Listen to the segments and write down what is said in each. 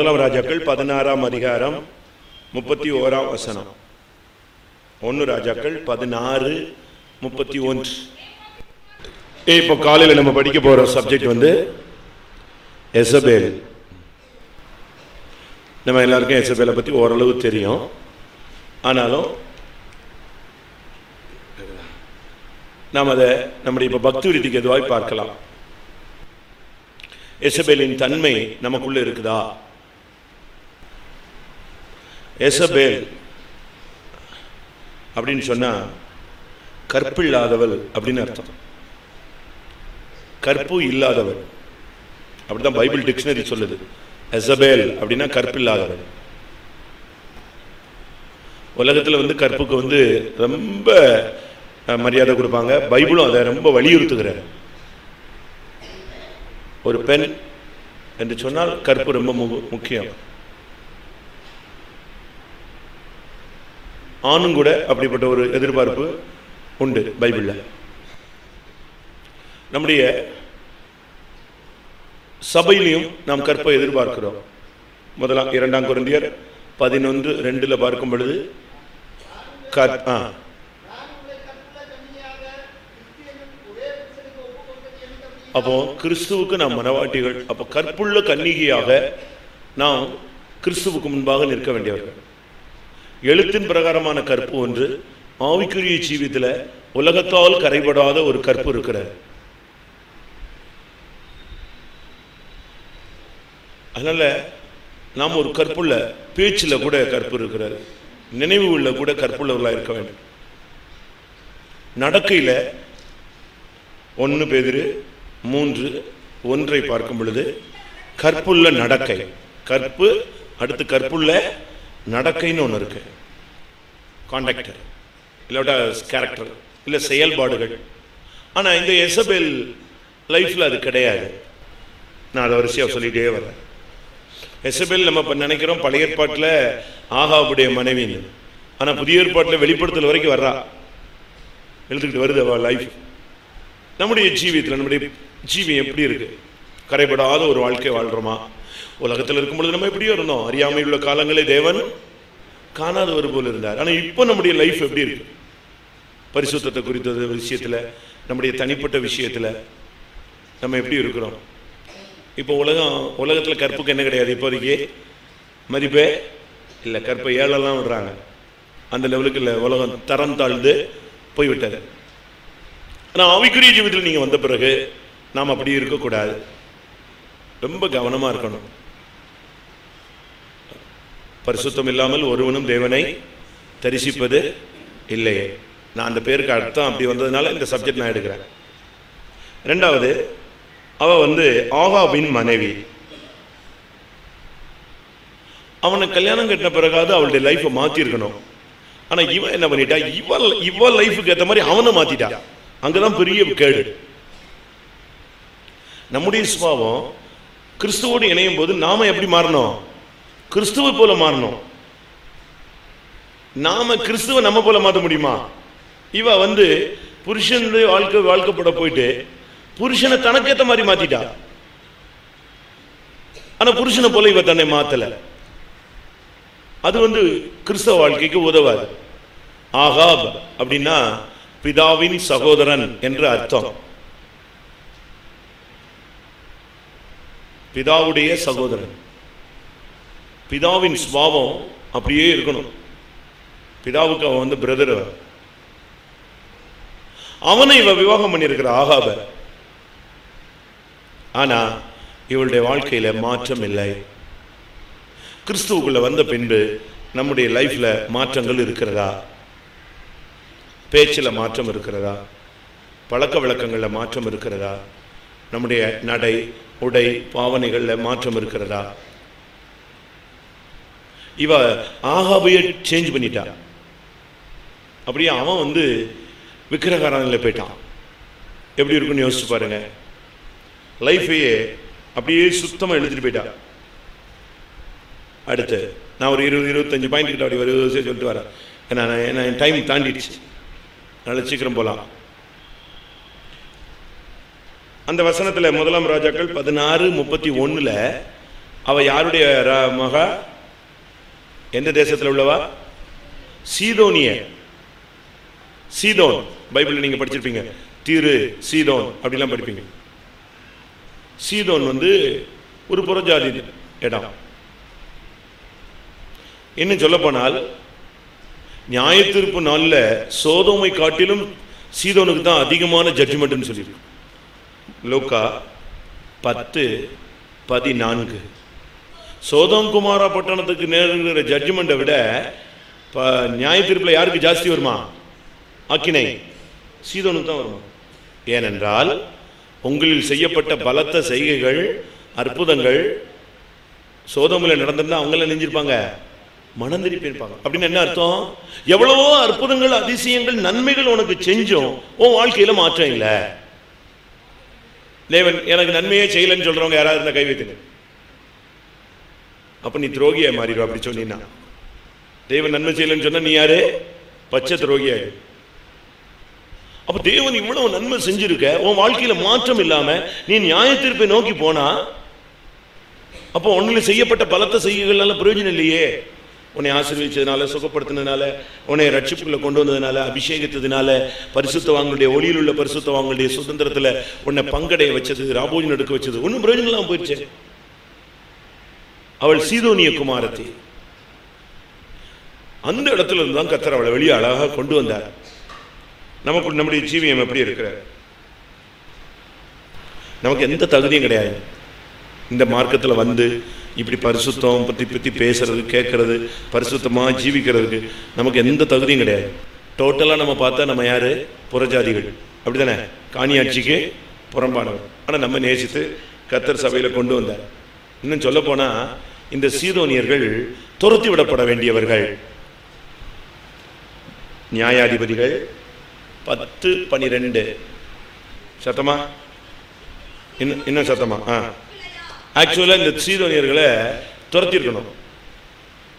முதலாம் ராஜாக்கள் பதினாறாம் அதிகாரம் முப்பத்தி ஓராம் வசனம். ஒன்று ராஜாக்கள் பதினாறு முப்பத்தி ஒன்று. இப்போ காலையில் நம்ம படிக்க போகிற சப்ஜெக்ட் வந்து எசபேல். நம்ம எல்லாருக்கும் எசபேலை பற்றி ஓரளவு தெரியும். ஆனாலும் நாம் அதை நம்முடைய இப்போ பக்தி விருத்திக்கு எதுவாய் பார்க்கலாம். எசபேலின் தன்மை நமக்குள்ளே இருக்குதா? எசபேல் அப்படின்னு சொன்னா கற்பில்லாதவள் அப்படின்னு அர்த்தம். கற்பு இல்லாதவள். அப்படிதான் பைபிள் டிக்ஷனரி சொல்லுது. எசபேல் அப்படின்னா கற்பில்லாதவள். உலகத்தில் வந்து கற்புக்கு வந்து ரொம்ப மரியாதை கொடுப்பாங்க. பைபிளும் அதை ரொம்ப வலியுறுத்துகிறார். ஒரு பெண் என்று சொன்னால் கற்பு ரொம்ப மு- முக்கியம். ஆணும் கூட அப்படிப்பட்ட ஒரு எதிர்பார்ப்பு உண்டு பைபிளில். நம்முடைய சபையிலையும் நாம் கற்பை எதிர்பார்க்கிறோம். முதலாம் இரண்டாம் குருந்தியர் பதினொன்று ரெண்டில் பார்க்கும் பொழுது ஆ. அப்போ கிறிஸ்துவுக்கு நாம் மனவாட்டிகள் அப்போ கற்புள்ள கன்னிகையாக நாம் கிறிஸ்துவுக்கு முன்பாக நிற்க வேண்டியவர்கள். எழுத்தின் பிரகாரமான கற்பு ஒன்று ஆவிக்குரிய ஜீவித்தில் உலகத்தால் கரைபடாத ஒரு கற்பு இருக்கிறார் அதனால் நாம் ஒரு கற்புள்ள பேச்சில் கூட கற்பு இருக்கிறார் நினைவு உள்ள கூட கற்புள்ளவர்களாக இருக்க வேண்டும். நடக்கையில் ஒன்று பேதிரு மூன்று ஒன்றை பார்க்கும் பொழுது கற்புள்ள நடக்கை. கற்பு அடுத்து கற்புள்ள நடக்கைன்னு ஒன்று இருக்கு. காண்டக்டர் இல்லாட்டா கேரக்டர் இல்லை செயல்பாடுகள். ஆனால் இந்த எசபெல் லைஃப்பில் அது கிடையாது. நான் அதை வரிசையாக சொல்லிகிட்டே வரேன். எசபெல் நம்ம இப்போ நினைக்கிறோம் பழைய ஏற்பாட்டில் ஆகாவுடைய மனைவின்னு. ஆனால் புதிய ஏற்பாட்டில் வெளிப்படுத்தல் வரைக்கும் வர்றா. எழுதுக்கிட்டு வருது அவள் லைஃப் நம்முடைய ஜீவியத்தில் நம்முடைய ஜீவியம் எப்படி இருக்குது கரைபடாத ஒரு வாழ்க்கை வாழ்கிறோமா உலகத்தில் இருக்கும்பொழுது நம்ம எப்படியோ இருந்தோம். அறியாமை உள்ள காலங்களே தேவன் காணாதவர் போல் இருந்தார். ஆனால் இப்போ நம்முடைய லைஃப் எப்படி இருக்கு? பரிசுத்தத்தை குறித்தது விஷயத்தில் நம்முடைய தனிப்பட்ட விஷயத்தில் நம்ம எப்படி இருக்கிறோம்? இப்போ உலகம் உலகத்தில் கற்புக்கு என்ன கிடையாது? இப்போதைக்கு மதிப்பே இல்லை கற்பை ஏழெல்லாம் விடுறாங்க. அந்த லெவலுக்கு இல்லை உலகம் தரம் தாழ்ந்து போய்விட்டது. ஆனால் ஆவிக்குரிய ஜீவிதத்தில் நீங்கள் வந்த பிறகு நாம் அப்படி இருக்கக்கூடாது. ரொம்ப கவனமாக இருக்கணும். பரிசுத்தம் இல்லாமல் ஒருவனும் தேவனை தரிசிப்பது இல்லையே நான் அந்த பேருக்கு அர்த்தம் அப்படி வந்ததுனால இந்த சப்ஜெக்ட் நான் எடுக்கிறேன். ரெண்டாவது அவ வந்து ஆகாபின் மனைவி. அவனை கல்யாணம் கட்டின பிறகாவது அவளுடைய லைஃப்பை மாற்றிருக்கணும் ஆனால் இவன் என்ன பண்ணிட்டா? இவள் இவள் லைஃபுக்கு ஏற்ற மாதிரி அவனை மாத்திட்டா. அங்கதான் பெரிய கேடு. நம்முடைய சுபாவம் கிறிஸ்துவோடு இணையும் போது நாம எப்படி மாறணும்? கிறிஸ்துவை போல மாறணும். நாம கிறிஸ்துவ நம்ம போல மாற்ற முடியுமா? இவ வந்து புருஷனுடைய வாழ்க்கை வாழ்க்கப்பட போயிட்டு புருஷனை தனக்கேற்ற மாதிரி மாத்திட்டா. ஆனா புருஷனை போல இவ தன்னை மாத்தல. அது வந்து கிறிஸ்தவ வாழ்க்கைக்கு உதவாது. ஆகாப் அப்படின்னா பிதாவின் சகோதரன் என்று அர்த்தம். பிதாவுடைய சகோதரன். பிதாவின் சுவாவம் அப்படியே இருக்கணும். பிதாவுக்கு அவன் வந்து பிரதர் அவனை இவ விவாகம் பண்ணியிருக்கிற ஆகாப ஆனா இவளுடைய வாழ்க்கையில மாற்றம் இல்லை. கிறிஸ்துவுக்குள்ள வந்த பின்பு நம்முடைய லைஃப்ல மாற்றங்கள் இருக்கிறதா? பேச்சில் மாற்றம் இருக்கிறதா? பழக்க வழக்கங்களில் மாற்றம் இருக்கிறதா? நம்முடைய நடை உடை பாவனைகளில் மாற்றம் இருக்கிறதா? இவ ஆகாபைய சேஞ்ச் பண்ணிட்டா. அப்படியே அவன் வந்து விக்கிரகாரனில் போயிட்டான். எப்படி இருக்குன்னு யோசிச்சு பாருங்க. லைஃபையே அப்படியே சுத்தமாக எழுதிட்டு போயிட்டா. அடுத்து நான் ஒரு இருபது இருபத்தஞ்சு பாயிண்ட் கிட்ட அப்படி ஒரு சொல்லிட்டு வரேன் ஏன்னா நான் என் டைம் தாண்டிடுச்சு. அதனால சீக்கிரம் போகலாம் அந்த வசனத்தில் முதலாம் ராஜாக்கள் பதினாறு முப்பத்தி ஒன்றில் அவள் யாருடைய மகா? எந்த தேசத்தில் உள்ளவா சீதோனிய. சீதோன். பைபிள் நீங்க படிச்சிருப்பீங்க. தீரு சீதோன் அப்படிலாம் படிப்பீங்க. சீதோன் வந்து ஒரு புறஜாதி இடம். இன்னும் சொல்ல போனால் நியாயத்தீர்ப்பு நாளில் சோதோமை காட்டிலும் சீதோனுக்கு தான் அதிகமான ஜட்ஜ்மெண்ட்னு சொல்லியிருக்கு. லோக்கா பத்து பதினான்கு. சோதம்குமாரா பட்டணத்துக்கு நேருங்கிற ஜட்ஜ்மெண்ட்டை விட இப்போ நியாயத்தீர்ப்பில் யாருக்கு ஜாஸ்தி வருமா? அக்கினை சீதோனுக்கு தான் வருமா? ஏனென்றால் உங்களில் செய்யப்பட்ட பலத்த செய்கைகள் அற்புதங்கள் சோதமில் நடந்திருந்தால் அவங்கள நெஞ்சிருப்பாங்க. மனம் திருப்பி இருப்பாங்க அப்படின்னு என்ன அர்த்தம்? எவ்வளவோ அற்புதங்கள் அதிசயங்கள் நன்மைகள் உனக்கு செஞ்சோம் உன் வாழ்க்கையில மாற்றம் இல்லை. தேவன் எனக்கு நன்மையே செய்யலைன்னு சொல்றவங்க யாராவது இருந்தால் கை வைத்துங்க அப்போ நீ துரோகியா மாறிடுவ அப்படி சொன்னீன்னா. தேவன் நன்மை செய்யலைன்னு சொன்னால் நீ யாரு? பச்சை துரோகியாக அப்போ தேவன் இவ்வளவு நன்மை செஞ்சிருக்க உன் வாழ்க்கையில் மாற்றம் இல்லாமல் நீ நியாயத்திற்பை நோக்கி போனா அப்போ உன்னில் செய்யப்பட்ட பலத்த செய்கைகள்னால பிரயோஜனம் இல்லையே. உன்னை ஆசீர்வதிச்சதுனால சுகப்படுத்தினதுனால உன்னை ரட்சிப்புக்குள்ள கொண்டு வந்ததுனால அபிஷேகத்ததுனால பரிசுத்தவாங்களுடைய ஒளியில் உள்ள பரிசுத்தவாங்களுடைய சுதந்திரத்தில் உன்னை பங்கடைய வச்சது ராபோஜன் எடுக்க வச்சது. ஒன்றும் பிரயோஜனம் இல்லாமல் போயிடுச்சு அவள் சீதோனிய குமாரத்தி. அந்த இடத்துல இருந்து தான் கத்தர் அவளை வெளியே அழகா கொண்டு வந்தார். நமக்கு நம்முடைய ஜீவியம் எப்படி இருக்கிற நமக்கு எந்த தகுதியும் கிடையாது. இந்த மார்க்கத்தில் வந்து இப்படி பரிசுத்தம் பற்றி பற்றி பேசுறது கேட்கறது பரிசுத்தமாக ஜீவிக்கிறதுக்கு நமக்கு எந்த தகுதியும் கிடையாது. டோட்டலாக நம்ம பார்த்தா நம்ம யாரு? புறஜாதிகள். அப்படிதானே? காணியாட்சிக்கு புறம்பானவர். ஆனால் நம்ம நேசித்து கத்தர் சபையில் கொண்டு வந்தார். இன்னும் சொல்ல போனால் இந்த சீதோனியர்கள் துரத்தி விடப்பட வேண்டியவர்கள். நியாயாதிபதிகள் பத்து பனிரெண்டு. சத்தமா? இன்னும் இன்னும் சத்தமா? ஆ. ஆக்சுவலாக இந்த சீதோனியர்களை துரத்திருக்கணும்.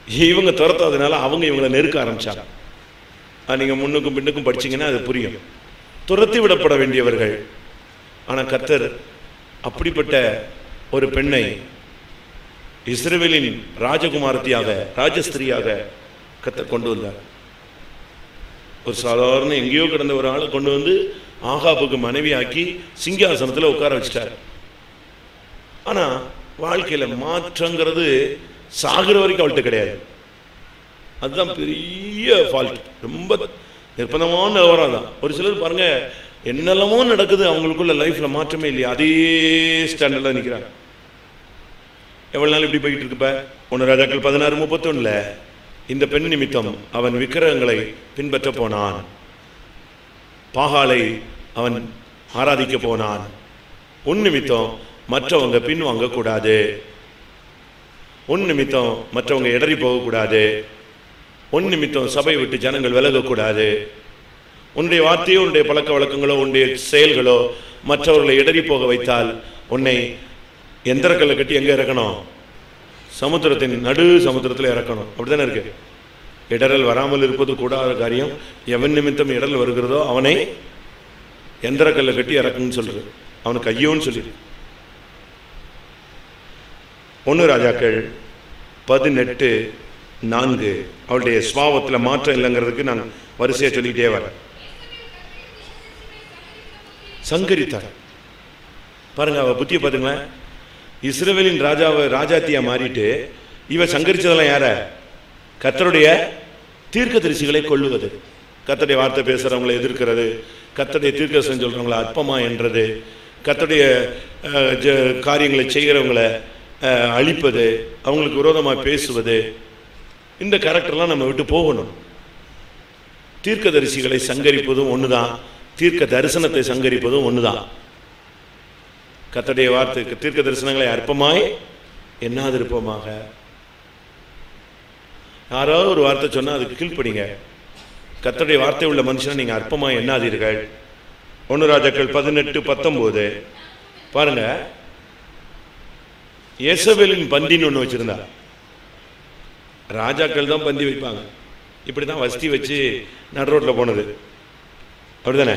இவங்க துரத்தாதனால அவங்க இவங்களை நெருக்க ஆரம்பிச்சாங்க. நீங்கள் முன்னுக்கும் பின்னுக்கும் படிச்சீங்கன்னா அது புரியும். துரத்தி விடப்பட வேண்டியவர்கள். ஆனால் கத்தர் அப்படிப்பட்ட ஒரு பெண்ணை இஸ்ரேவேலின் ராஜகுமாரத்தியாக ராஜஸ்திரியாக கத்த கொண்டு வந்தார் ஒரு சாதாரண எங்கேயோ கிடந்த ஒரு ஆளை கொண்டு வந்து ஆகாபுக்கு மனைவியாக்கி சிங்காசனத்தில் உட்கார வச்சிட்டார். ஆனால் வாழ்க்கையில் மாற்றங்கிறது சாகுற வரைக்கும் அவள்கிட்ட கிடையாது. அதுதான் பெரிய ஃபால்ட் ரொம்ப நிர்பந்தமான நிலவரம் தான் ஒரு சிலர் பாருங்க என்னெல்லாமோ நடக்குது அவங்களுக்குள்ள லைஃப்ல மாற்றமே இல்லையா. அதே ஸ்டாண்டர்டில் நிற்கிறாங்க எவ்வளோ நாள் இப்படி போயிட்டு இருக்குப்ப? ஒன்று ராஜாக்கள் பதினாறு முப்பத்தொன்னுல. இந்த பெண் நிமித்தம் அவன் விக்கிரகங்களை பின்பற்ற போனான். பாகாலை அவன் ஆராதிக்க போனான். உன் நிமித்தம் மற்றவங்க பின் வாங்கக்கூடாது. உன் நிமித்தம் மற்றவங்க இடறி போகக்கூடாது. உன் நிமித்தம் சபை விட்டு ஜனங்கள் விலகக்கூடாது. உன்னுடைய வார்த்தையோ உன்னுடைய பழக்க வழக்கங்களோ உன்னுடைய செயல்களோ மற்றவர்களை இடறி போக வைத்தால் உன்னை எந்திரக்கல்லை கட்டி எங்கே இறக்கணும்? சமுத்திரத்தின் நடு சமுத்திரத்தில் இறக்கணும். அப்படிதானே இருக்கு? இடரல் வராமல் இருப்பது கூடாத காரியம். எவன் நிமித்தம் இடல் வருகிறதோ அவனை எந்திரக்கல்லை கட்டி இறக்குன்னு சொல்றது. அவனுக்கு ஐயோன்னு சொல்லிடு. ஒன்று ராஜாக்கள் பதினெட்டு நான்கு. அவளுடைய சுவாவத்தில் மாற்றம் இல்லைங்கிறதுக்கு நான் வரிசையாக சொல்லிக்கிட்டே வரேன். சங்கரித்தார் பாருங்க அவ புத்திய பாருங்களேன் இஸ்ரேவேலின் ராஜாவை ராஜாத்தியா மாறிட்டு இவ சங்கரிச்சதெல்லாம் யார? கத்தருடைய தீர்க்க தரிசிகளை கொள்ளுவது கத்தருடைய வார்த்தை பேசுறவங்களை எதிர்க்கிறது. கத்தருடைய தீர்க்கதரிசனம் சொல்றவங்களை அற்பமா என்றது. கத்தருடைய காரியங்களை செய்கிறவங்களை அழிப்பது அவங்களுக்கு விரோதமாக பேசுவது. இந்த கேரக்டர்லாம் நம்ம விட்டு போகணும். தீர்க்க தரிசிகளை சங்கரிப்பதும் ஒன்று தான் தீர்க்க தரிசனத்தை சங்கரிப்பதும் ஒன்று தான் கத்தடைய வார்த்தைக்கு தீர்க்க தரிசனங்களை அற்பமாய் எண்ணாதிருப்போமாக. யாராவது ஒரு வார்த்தை சொன்னால் அதுக்கு கீழ்ப்படிங்க. கத்தடைய வார்த்தை உள்ள மனுஷனை நீங்கள் அற்பமாக எண்ணாதீர்கள். ஒன்று ராஜாக்கள் பதினெட்டு பத்தொம்போது பாருங்க. இயேசவேலின் பந்தின்னு ஒன்று வச்சுருந்தா. ராஜாக்கள் தான் பந்தி வைப்பாங்க. இப்படி தான் வசதி வச்சு நடு ரோட்டில் போனது. அப்படிதானே?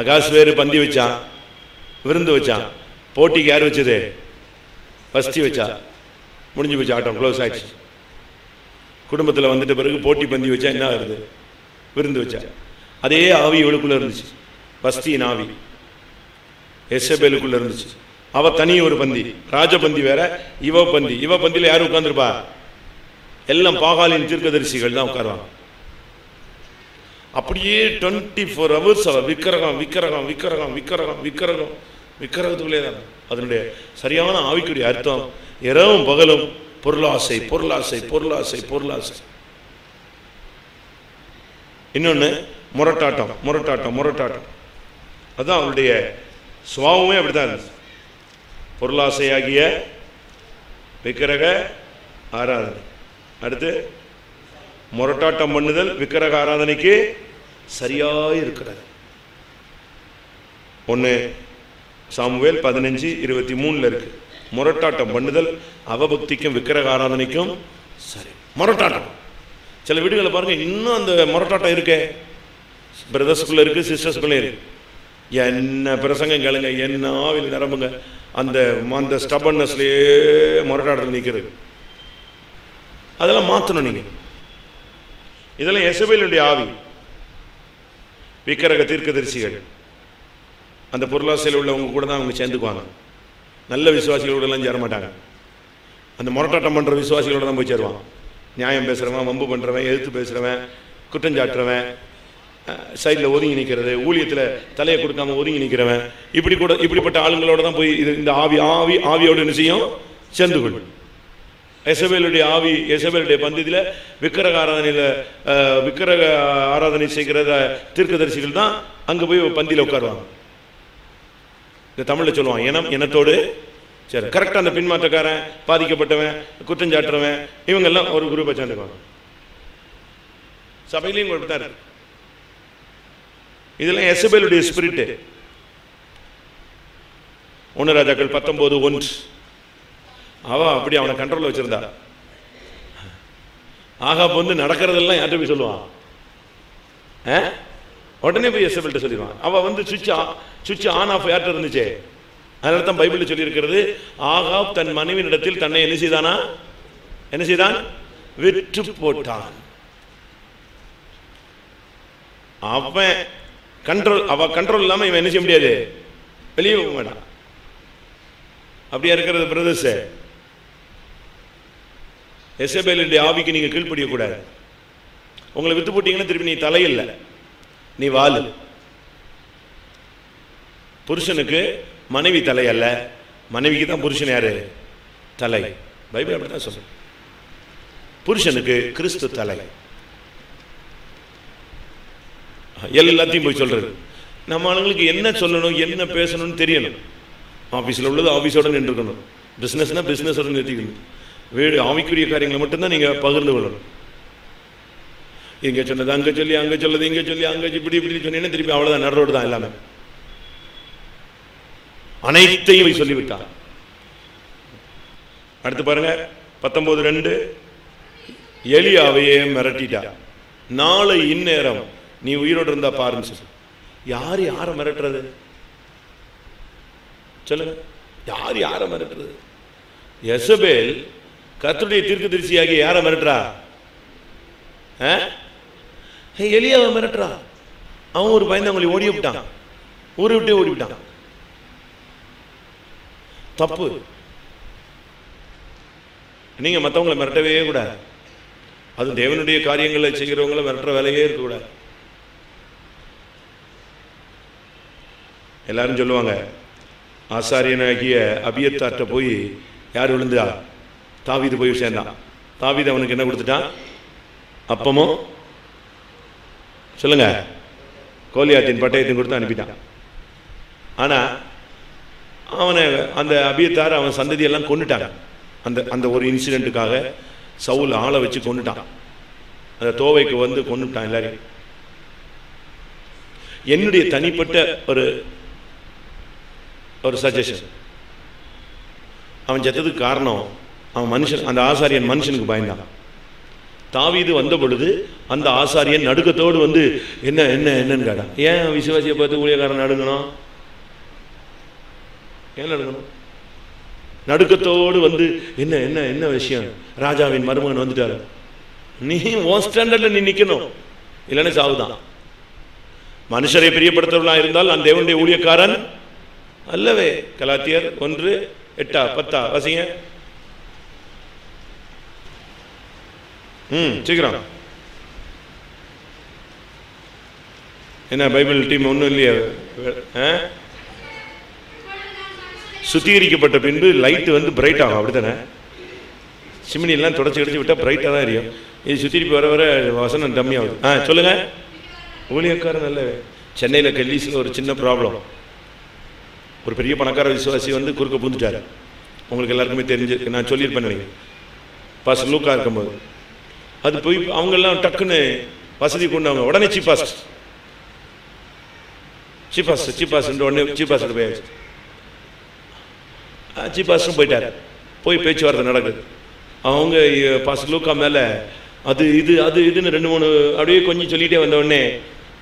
அகாஸ் வேறு பந்தி வச்சான். விருந்து வச்சான். போட்டிக்கு யார் வச்சது? வஸ்தி வச்சா. முடிஞ்சு போச்சு ஆட்டம் க்ளோஸ் ஆயிடுச்சு. குடும்பத்தில் வந்துட்ட பிறகு போட்டி பந்தி வச்சா என்ன ஆகுது? விருந்து வச்சா. அதே ஆவி இவளுக்குள்ள இருந்துச்சு. பஸ்தியின் ஆவி. எஸ்எபேலுக்குள்ள இருந்துச்சு. அவ தனி ஒரு பந்தி. ராஜபந்தி வேற இவ பந்தி. இவ பந்தியில் யார் உட்காந்துருப்பா எல்லாம் பாகாலின் தீர்க்கதரிசிகள் தான் உட்காருவாங்க. அப்படியே டுவெண்ட்டி ஃபோர் ஹவர்ஸ் அவ விக்கிரகம் விக்கிரகம் விக்கிரகம் விக்கிரகம் விக்கிரகம் விக்கிரகத்துக்குள்ளே தான் அதனுடைய சரியான ஆவிக்குரிய அர்த்தம் இரவும் பகலும் பொருளாசை பொருளாசை பொருளாசை பொருளாசை. இன்னொன்று முரட்டாட்டம் முரட்டாட்டம் முரட்டாட்டம். அதுதான் அவருடைய சுபாவமே அப்படிதான் பொருளாசையாகிய விக்கிரக ஆராதனை. அடுத்து முரட்டாட்டம் பண்ணுதல் விக்கிரக ஆராதனைக்கு சரியாக இருக்கிறது. ஒன்று சாமுவேல் பதினஞ்சு இருபத்தி மூணுல இருக்கு. முரட்டாட்டம் பண்ணுதல் அவபக்திக்கும் விக்கிரக ஆராதனைக்கும் சரி முரட்டாட்டம். சில வீடுகளை பாருங்க இன்னும் அந்த முரட்டாட்டம் இருக்கே. பிரதர்ஸ்குள்ள இருக்கு சிஸ்டர்ஸ்குள்ளே இருக்கு. என்ன பிரசங்கம் கேளுங்க என்ன ஆவில் நிரம்புங்க. அந்த அந்த ஸ்டபன்னஸ்லயே முரட்டாட்டத்தில் நிற்கிறது அதெல்லாம் மாற்றணும் நீங்க. இதெல்லாம் எசபேலுடைய ஆவி. விக்கிரக தீர்க்கதரிசிகள். அந்த பொருளாசையில் உள்ளவங்க கூட தான் அவங்க சேர்ந்துக்குவாங்க. நல்ல விசுவாசிகளோடலாம் சேர மாட்டாங்க அந்த முரட்டாட்டம் பண்ணுற விசுவாசிகளோட தான் போய் சேருவான். நியாயம் பேசுகிறவன் வம்பு பண்ணுறவன் எழுத்து பேசுகிறவன் குற்றஞ்சாட்டுறவன் சைடில் ஒதுங்கி நிற்கிறது ஊழியத்தில் தலையை கொடுக்காம ஒதுங்கி நிற்கிறவன் இப்படி கூட இப்படிப்பட்ட ஆளுங்களோட தான் போய் இது இந்த ஆவி ஆவி ஆவியோட நிச்சயம் சேர்ந்து கொள் எசபேலுடைய ஆவி எசபேலுடைய பந்தத்தில் விக்கிரக ஆராதனையில் விக்கிரக ஆராதனை செய்கிற தீர்க்கதரிசிகள் தான் அங்கே போய் பந்தியில் உட்காருவாங்க. இந்த தமிழில் சொல்லுவான் இனம் இனத்தோடு சரி. கரெக்டாக அந்த பின்மாற்றக்காரன் பாதிக்கப்பட்டவன் குற்றஞ்சாட்டுறவன் இவங்கெல்லாம் ஒரு குரூப்பை சேர்ந்துக்குவாங்க. சபையிலையும் கொடுத்தாரு இதெல்லாம் எசபேலுடைய ஸ்பிரிட்டு ஒன்று ராஜாக்கள் பத்தொம்போது ஒன்று. அவன் அப்படி அவனை கண்ட்ரோலில் வச்சுருந்தா. ஆகா வந்து நடக்கிறதெல்லாம் யார்கிட்ட போய் சொல்லுவான்? ஆ? உடனே போய் எஸ்எபிள்கிட்ட சொல்லிடுவான். அவ வந்து சுவிட்ச் சுவிட்ச் ஆன் ஆஃப் யார்கிட்ட இருந்துச்சே? அதனால தான் பைபிளில் சொல்லியிருக்கிறது ஆகாப் தன் மனைவியிடத்தில் தன்னை என்ன செய்தானா? என்ன செய்தான்? விற்று போட்டான். அவன் கண்ட்ரோல் அவ கண்ட்ரோல் இல்லாம இவன் என்ன செய்ய முடியாது? வெளியே போக மாட்டான். அப்படியா இருக்கிறது பிரதர்ஸ் எசபேலுடைய ஆவிக்கு நீங்க கீழ்ப்படிய கூடாது உங்களை வித்து போட்டீங்கன்னா திருப்பி நீ தலையில்ல. நீ வாழு. புருஷனுக்கு மனைவி தலை அல்ல மனைவிக்கு தான் புருஷன் யாரு? தலை. பைபிள் அப்படித்தான் சொல்லும் புருஷனுக்கு கிறிஸ்து தலை. எல்லாத்தையும் போய் சொல்றது. நம்ம ஆளுங்களுக்கு என்ன சொல்லணும் என்ன பேசணும்னு தெரியணும். ஆஃபீஸில் உள்ளது ஆஃபீஸோட நின்றுக்கணும். பிஸ்னஸ்னால் பிஸ்னஸோட நிறுத்திக்கணும். வீடு ஆவிக்குரிய காரியங்களை மட்டும்தான் நீங்கள் பகிர்ந்து கொள்ளணும். இங்கே சொன்னது அங்கே சொல்லி அங்கே சொல்லது இங்கே சொல்லி அங்கே இப்படி இப்படி சொன்னீங்கன்னா திருப்பி அவ்வளோதான் நடுரோடு தான் எல்லாமே. அனைத்தையும் சொல்லிவிட்டார் அடுத்து பாருங்க பத்தொன்பது ரெண்டு எலியாவையே மிரட்டிட்டா. நாளை இந்நேரம் நீ உயிரோடு இருந்தா பாருன்னு சொல்லு. யார் யாரை மிரட்டுறது? சொல்லுங்க. யார் யாரை மிரட்டுறது? எசபேல் தீர்க்க திருச்சியாக யாரை மிரட்டுறா? ஏய், எலியாவை மிரட்டுறா அவன் ஒரு பயந்தவங்களை ஓடி விட்டான். ஊரை விட்டே ஓடி விட்டான். தப்பு. நீங்க மற்றவங்களை மிரட்டவே கூடாது. அது தேவனுடைய காரியங்களை செய்கிறவங்கள மிரட்டுற வேலையே இருக்கக்கூடாது. எல்லாரும் சொல்லுவாங்க ஆசாரியனாகிய அபியத்தார்ட்ட போய் யார் விழுந்தா? தாவீது போய் சேர்ந்தான். தாவீது அவனுக்கு என்ன கொடுத்துட்டான்? அப்பமும் சொல்லுங்க. கோலியாத்தின் பட்டயத்தையும் கொடுத்து அனுப்பிட்டான். ஆனா அவனை அந்த அபியத்தார் அவன் சந்ததியெல்லாம் கொண்டுட்டாங்க அந்த அந்த ஒரு இன்சிடென்ட்டுக்காக சவுல் ஆளை வச்சு கொண்டுட்டான் அந்த தோவைக்கு வந்து கொண்டுட்டான் எல்லாரையும். என்னுடைய தனிப்பட்ட ஒரு ஒரு சஜஷன் அவன் செத்ததுக்கு காரணம் அவன் மனுஷன் அந்த ஆசாரியன் மனுஷனுக்கு பயந்தான். தாவீது வந்த பொழுது அந்த ஆசாரியன் நடுக்கத்தோடு வந்து என்ன என்ன என்னன்னு கேட்டான். ஏன் விசுவாசியை பார்த்து ஊழியக்காரன் நடுங்கணும்? ஏன் நடுங்கணும்? நடுக்கத்தோடு வந்து என்ன என்ன என்ன விஷயம்? ராஜாவின் மருமகன் வந்துட்டாரு. நீ உன் ஸ்டாண்டர்ட்ல நீ நிற்கணும் இல்லைன்னா சாவுதான். மனுஷரை பிரியப்படுத்துறவர்களா இருந்தால் நான் தேவனுடைய ஊழியக்காரன் அல்லவே. கலாத்தியர் ஒன்று எட்டா பத்தா வசிங்க ம். சீக்கிரம். என்ன பைபிள் டீம் ஒன்றும் இல்லையா? ஆ? சுத்திகரிக்கப்பட்ட பின்பு லைட் வந்து பிரைட் ஆகும் அப்படித்தானே? சிமினி தொடச்சி கிடச்சி விட்டால் பிரைட்டாக தான் எரியும். இது சுத்திரிப்பு வர வர வசனம் கம்மியாகுது ஆ சொல்லுங்கள் ஊழியக்காரன் நல்ல சென்னையில் கெல்லீஸில் ஒரு சின்ன ப்ராப்ளம் ஒரு பெரிய பணக்கார விசுவாசி வந்து குறுக்க பூந்துட்டார் உங்களுக்கு எல்லாருக்குமே தெரிஞ்சு நான் சொல்லியிருப்பேன் நினைக்கிறேன். பாஸ் லூக்காக இருக்கும்போது. அது போய் அவங்கெல்லாம் டக்குன்னு வசதி கொண்டு அவங்க உடனே சீப்பாஸ் சீப்பாஸ் சீப்பாஸ் உடனே சீப்பாஸ் போயாச்சு. சீப்பாஸ்டும் போயிட்டார். போய் பேச்சுவார்த்தை நடக்குது. அவங்க பாஸ் லூக்கா மேலே அது இது அது இதுன்னு ரெண்டு மூணு அப்படியே கொஞ்சம் சொல்லிகிட்டே வந்த உடனே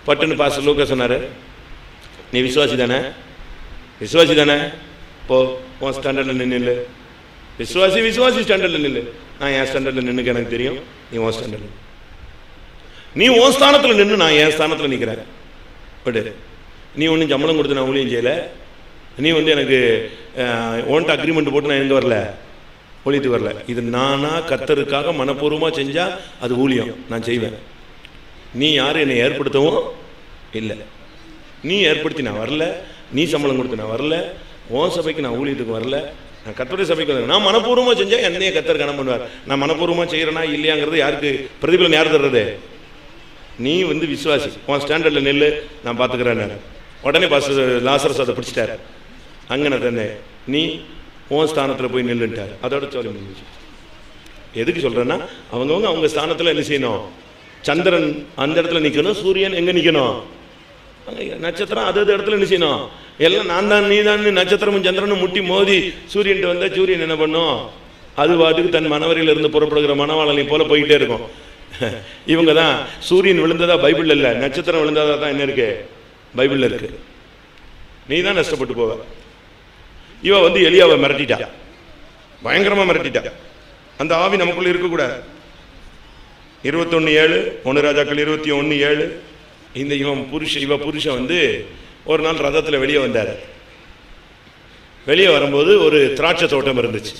பட்டுன்னு பாஸ் லூக்கா சொன்னார். நீ விசுவாசி தானே? விசுவாசி தானே? போ உன் ஸ்டாண்டர்டில் நின்று விசுவாசி விசுவாசி ஸ்டாண்டர்டில் நில்லு. நான் என் ஸ்டாண்டர்டில் நின்றுக்கு எனக்கு தெரியும். நீ உன் ஸ்டாண்டர்ட் நீ உன் ஸ்தானத்தில் நின்று நான் என் ஸ்தானத்தில் நிற்கிறேன் பட் நீ ஒன்றும் சம்பளம் கொடுத்து நான் ஊழியம் செய்யலை. நீ வந்து எனக்கு ஓன்ட்ட அக்ரிமெண்ட் போட்டு நான் எங்கே வரல? ஊழியத்துக்கு வரல. இது நானா கத்தருக்காக மனப்பூர்வமாக செஞ்சால் அது ஊழியம். நான் செய்வேன். நீ யாரும் என்னை ஏற்படுத்தவும்? இல்லை. நீ ஏற்படுத்தி நான் வரல. நீ சம்பளம் கொடுத்து நான் வரல. உன் சபைக்கு நான் ஊழியத்துக்கு வரல. நான் கத்தருடைய சபைக்கு நான் மனப்பூர்வமாக செஞ்சால் என்னைய கத்தர் கனம் பண்ணுவார். நான் மனப்பூர்வமாக செய்கிறேனா இல்லையாங்கிறது யாருக்கு? பிரதிபலன் யார் தர்றது? நீ வந்து விசுவாசி. உன் ஸ்டாண்டர்டில் நெல் நான் பார்த்துக்கிறேன் உடனே பாஸ் லாசரஸ் அதை பிடிச்சிட்டாரு. அங்கன தானே நீ உன் ஸ்தானத்தில் போய் நில்லுன்ட்டார். அதோட சொல்லி முடிஞ்சு எதுக்கு சொல்கிறேன்னா அவங்கவுங்க அவங்க ஸ்தானத்தில் என்ன செய்யணும்? சந்திரன் அந்த இடத்துல நிற்கணும் சூரியன் எங்கே நிற்கணும் நட்சத்திரம் அது அது இடத்துல என்ன செய்யணும்? எல்லாம் நான் தான் நீ தான் நட்சத்திரமும் சந்திரனும் முட்டி மோதி சூரியன் வந்தா சூரியன் என்ன பண்ணும்? அது பாட்டுக்கு தன் மனவரையில் இருந்து புறப்படுகிற மனவாளனை போல போயிட்டே இருக்கும். இவங்க தான் சூரியன் விழுந்ததா பைபிள் இல்லை நட்சத்திரம் விழுந்ததா தான் என்ன இருக்கு? பைபிள்ல இருக்கு. நீ தான் நஷ்டப்பட்டு போவ. இவ வந்து எலியாவை மிரட்டிட்டா. பயங்கரமா மிரட்டிட்டா. அந்த ஆவி நமக்குள்ள இருக்கக்கூடாது இருபத்தொன்னு ஏழு ஒன்று ராஜாக்கள் இருபத்தி ஒன்று ஏழு. இந்த இவன் புருஷன் இவ புருஷன் வந்து ஒரு நாள் ரதத்தில் வெளியே வந்தார். வெளியே வரும்போது ஒரு திராட்சை தோட்டம் இருந்துச்சு.